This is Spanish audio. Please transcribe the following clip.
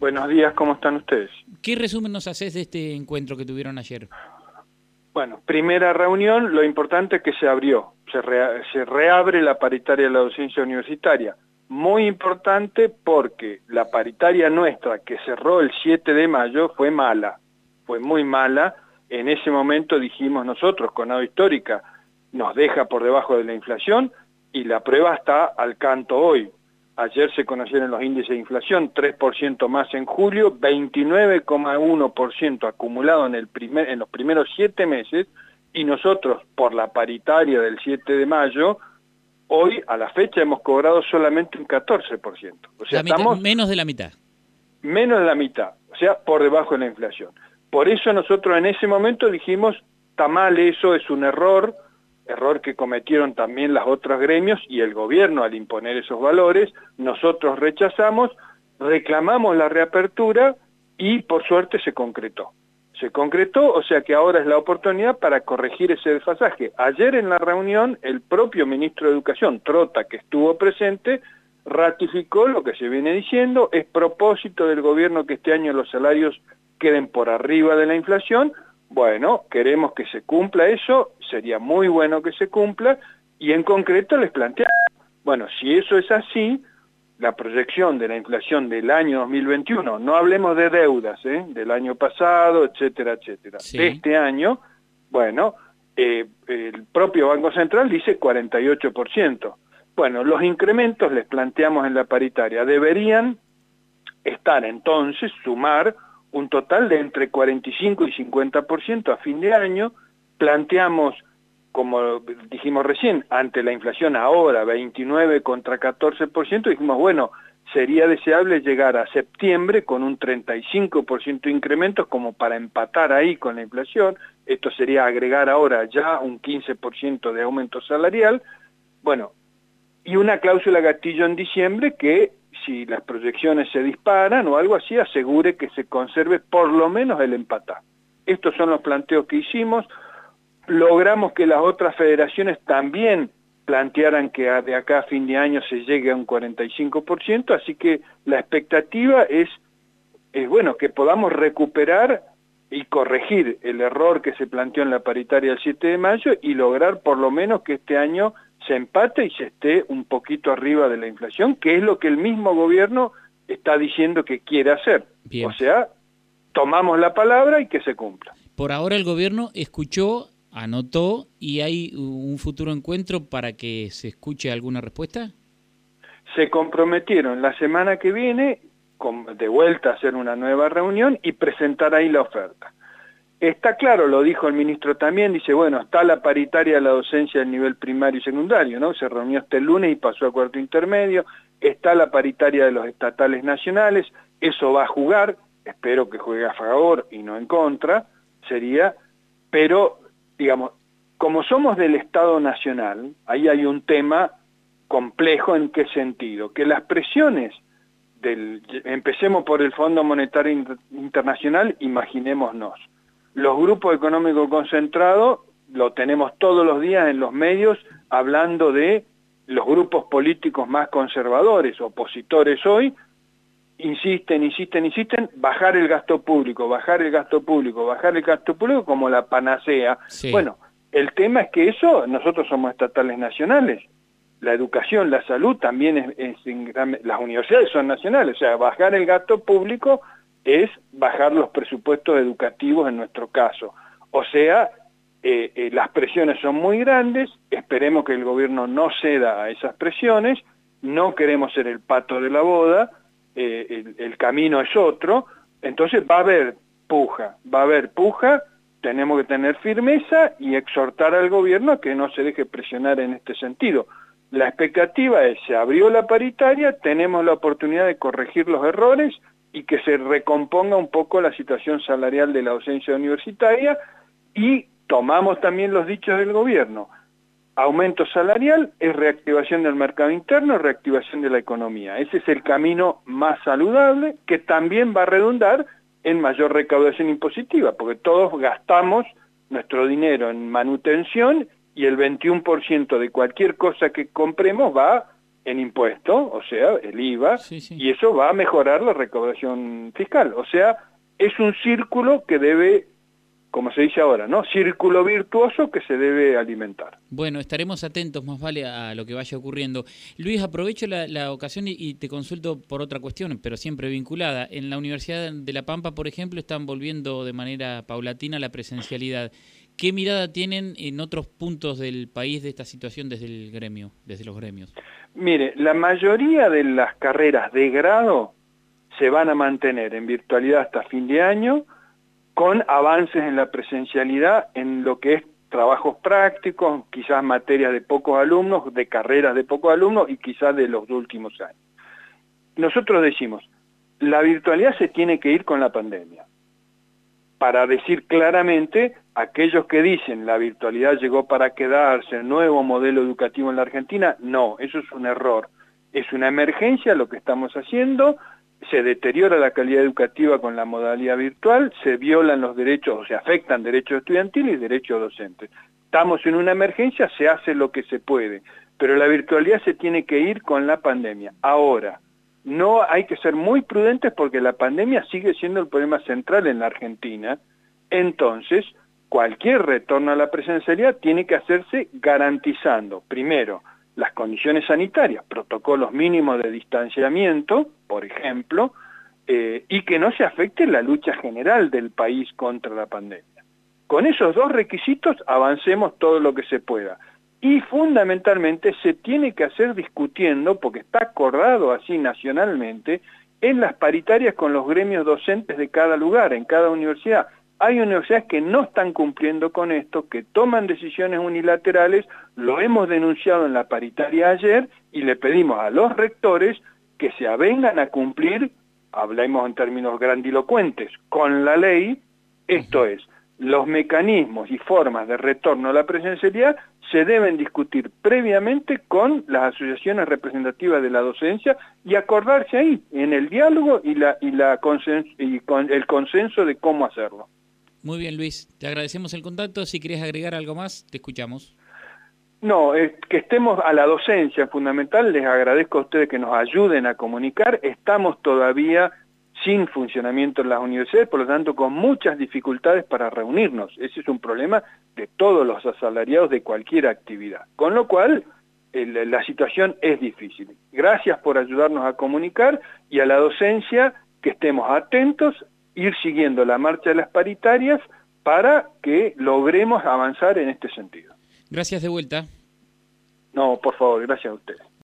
Buenos días, ¿cómo están ustedes? ¿Qué resumen nos haces de este encuentro que tuvieron ayer? Bueno, primera reunión, lo importante es que se abrió, se, se reabre la paritaria de la docencia universitaria. Muy importante porque la paritaria nuestra que cerró el 7 de mayo fue mala, fue muy mala. En ese momento dijimos nosotros, Conado Histórica, nos deja por debajo de la inflación y la prueba está al canto hoy. Ayer se conocieron los índices de inflación, 3% más en julio, 29,1% acumulado en, el primer, en los primeros siete meses, y nosotros, por la paritaria del 7 de mayo, hoy a la fecha hemos cobrado solamente un 14%. O sea, estamos menos de la mitad. Menos de la mitad, o sea, por debajo de la inflación. Por eso nosotros en ese momento dijimos, está mal eso, es un error, error que cometieron también las otras gremios y el gobierno al imponer esos valores, nosotros rechazamos, reclamamos la reapertura y por suerte se concretó. Se concretó, o sea que ahora es la oportunidad para corregir ese desfasaje. Ayer en la reunión el propio ministro de Educación, Trota, que estuvo presente, ratificó lo que se viene diciendo, es propósito del gobierno que este año los salarios queden por arriba de la inflación, bueno, queremos que se cumpla eso, sería muy bueno que se cumpla, y en concreto les planteamos, bueno, si eso es así, la proyección de la inflación del año 2021, no hablemos de deudas, ¿eh? del año pasado, etcétera, etcétera, de este año, bueno, eh, el propio Banco Central dice 48%. Bueno, los incrementos, les planteamos en la paritaria, deberían estar entonces, sumar un total de entre 45 y 50% a fin de año, planteamos, como dijimos recién, ante la inflación ahora 29 contra 14%, dijimos, bueno, sería deseable llegar a septiembre con un 35% de incrementos como para empatar ahí con la inflación, esto sería agregar ahora ya un 15% de aumento salarial, bueno, y una cláusula gatillo en diciembre que si las proyecciones se disparan o algo así, asegure que se conserve por lo menos el empatar. Estos son los planteos que hicimos. Logramos que las otras federaciones también plantearan que de acá a fin de año se llegue a un 45%, así que la expectativa es, es bueno, que podamos recuperar y corregir el error que se planteó en la paritaria del 7 de mayo y lograr por lo menos que este año se empate y se esté un poquito arriba de la inflación, que es lo que el mismo gobierno está diciendo que quiere hacer. O sea, tomamos la palabra y que se cumpla. Por ahora el gobierno escuchó, anotó y hay un futuro encuentro para que se escuche alguna respuesta. Se comprometieron la semana que viene de vuelta a hacer una nueva reunión y presentar ahí la oferta. Está claro, lo dijo el ministro también, dice, bueno, está la paritaria de la docencia del nivel primario y secundario, ¿no? Se reunió este lunes y pasó a cuarto intermedio, está la paritaria de los estatales nacionales, eso va a jugar, espero que juegue a favor y no en contra, sería, pero, digamos, como somos del Estado Nacional, ahí hay un tema complejo en qué sentido, que las presiones del, empecemos por el Fondo Monetario Internacional, imaginémonos, los grupos económicos concentrados lo tenemos todos los días en los medios hablando de los grupos políticos más conservadores, opositores hoy, insisten, insisten, insisten, bajar el gasto público, bajar el gasto público, bajar el gasto público como la panacea. Bueno, el tema es que eso, nosotros somos estatales nacionales, la educación, la salud también es, las universidades son nacionales, o sea, bajar el gasto público es bajar los presupuestos educativos en nuestro caso. O sea, eh, eh, las presiones son muy grandes, esperemos que el gobierno no ceda a esas presiones, no queremos ser el pato de la boda, eh, el, camino es otro, entonces va a haber puja, va a haber puja, tenemos que tener firmeza y exhortar al gobierno a que no se deje presionar en este sentido. La expectativa es, se abrió la paritaria, tenemos la oportunidad de corregir los errores, y que se recomponga un poco la situación salarial de la docencia universitaria y tomamos también los dichos del gobierno. Aumento salarial es reactivación del mercado interno, reactivación de la economía. Ese es el camino más saludable que también va a redundar en mayor recaudación impositiva, porque todos gastamos nuestro dinero en manutención y el 21% de cualquier cosa que compremos va en impuesto, o sea, el IVA, y eso va a mejorar la recaudación fiscal. O sea, es un círculo que debe como se dice ahora, ¿no? Círculo virtuoso que se debe alimentar. Bueno, estaremos atentos más vale a lo que vaya ocurriendo. Luis, aprovecho la, ocasión y, te consulto por otra cuestión, pero siempre vinculada. En la Universidad de La Pampa, por ejemplo, están volviendo de manera paulatina la presencialidad. ¿Qué mirada tienen en otros puntos del país de esta situación desde el gremio, desde los gremios? Mire, la mayoría de las carreras de grado se van a mantener en virtualidad hasta fin de año, con avances en la presencialidad en lo que es trabajos prácticos, quizás materias de pocos alumnos, de carreras de pocos alumnos y quizás de los últimos años. Nosotros decimos, la virtualidad se tiene que ir con la pandemia. Para decir claramente, aquellos que dicen la virtualidad llegó para quedarse, nuevo modelo educativo en la Argentina, no, eso es un error. Es una emergencia lo que estamos haciendo, se deteriora la calidad educativa con la modalidad virtual, se violan los derechos o se afectan derechos estudiantiles y derechos docentes. Estamos en una emergencia, se hace lo que se puede, pero la virtualidad se tiene que ir con la pandemia. Ahora, no hay que ser muy prudentes porque la pandemia sigue siendo el problema central en la Argentina, entonces cualquier retorno a la presencialidad tiene que hacerse garantizando, primero, las condiciones sanitarias, protocolos mínimos de distanciamiento, por ejemplo, eh, y que no se afecte la lucha general del país contra la pandemia. Con esos dos requisitos avancemos todo lo que se pueda. Y fundamentalmente se tiene que hacer discutiendo, porque está acordado así nacionalmente, en las paritarias con los gremios docentes de cada lugar, en cada universidad hay universidades que no están cumpliendo con esto, que toman decisiones unilaterales, lo hemos denunciado en la paritaria ayer y le pedimos a los rectores que se avengan a cumplir, hablemos en términos grandilocuentes, con la ley, esto es, los mecanismos y formas de retorno a la presencialidad se deben discutir previamente con las asociaciones representativas de la docencia y acordarse ahí, en el diálogo y, la, y, la y con el consenso de cómo hacerlo. Muy bien, Luis. Te agradecemos el contacto. Si quieres agregar algo más, te escuchamos. No, que estemos a la docencia fundamental. Les agradezco a ustedes que nos ayuden a comunicar. Estamos todavía sin funcionamiento en las universidades, por lo tanto con muchas dificultades para reunirnos. Ese es un problema de todos los asalariados de cualquier actividad. Con lo cual, la situación es difícil. Gracias por ayudarnos a comunicar y a la docencia que estemos atentos ir siguiendo la marcha de las paritarias para que logremos avanzar en este sentido. Gracias de vuelta. No, por favor, gracias a ustedes.